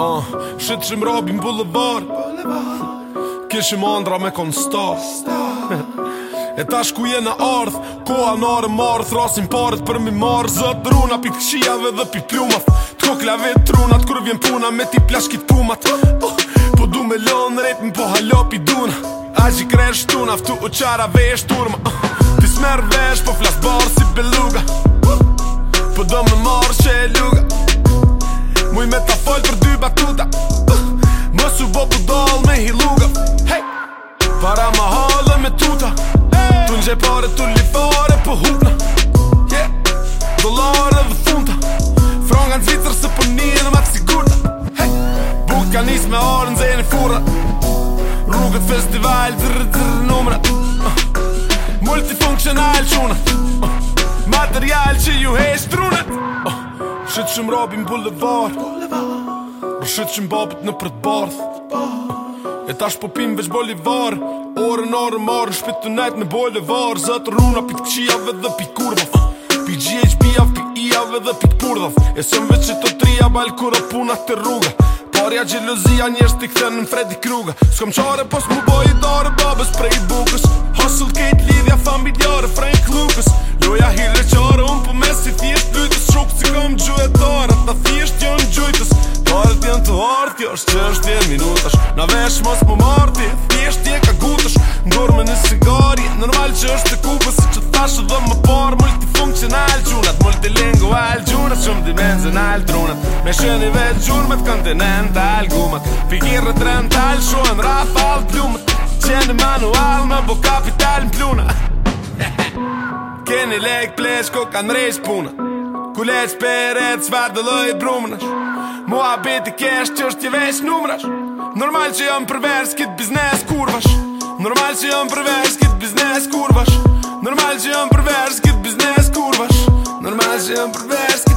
uh, Shit që më robin bulevar Kishë më andra me kon E tash ku jena në ardh Koha në arë marë Thrasin parët për mi marë Zëtë runa pi të dhe pi plumat Tko klave të Kër vjen puna me ti plashkit pumat uh, Po du me lënë rejtën Po halo pi duna A gji krenë shtuna Ftu u qara vesh turma uh, Ti smerë vesh Po flasë barë si beluga uh, Po do me marë dy batuta uh, Mosu bo bu dol me hi hey. Para ma hallë me tuta Tu nxe pare tu li pare po yeah. Dolore dhe funta Fronga në zvitër së për po një në maxi gurta hey. Buka nis me orë zeni fura Rrugët festival drrë, drrë, numra uh. Multifunctional quna uh. Material që ju hesht runet uh, Shëtë shumë robin bulevar Bulevar shit që mbapët në përtë barth E tash po pim veç bolivar Orë në orë marë në shpitë të najtë në bolivar Zëtë runa pit këqiave dhe pitë kurdhaf Pitë ghb a pitë I-ave dhe pitë purdhaf E sëm veç që të trija balë kura puna të rruga Parja gjelozia njështë t'i këthen në Freddy Kruga S'kom qare pos mu boj i dare babes prej i bukës Hustle kejt lidhja fan bit jare Kjo është që është minutash Na vesh mos më mërti Ti është tje ka Ndur me në sigari Normal që është të kupës Si që tash dhe më parë Multifunkcional gjunat Multilingual gjunat Shumë dimenzional drunat Me shëni vet gjurmet Kontinental gumat Figirë të rental Shohen rafal all Qeni manual Me bo kapital më pluna Keni lek plesh Ko kanë rejsh punat Kulec për e cvar dhe lojit brumnash Muhabiti kesh që është i veç numrash Normal që jam përvers kit biznes kurvash Normal që jam përvers kit biznes kurvash Normal që jam përvers kit biznes kurvash Normal që jam përvers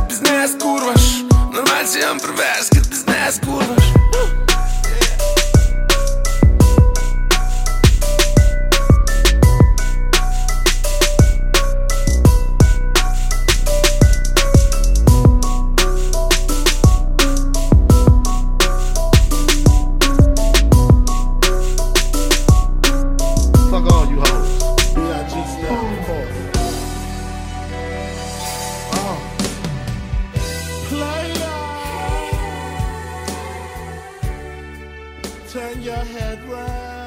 turn your head round.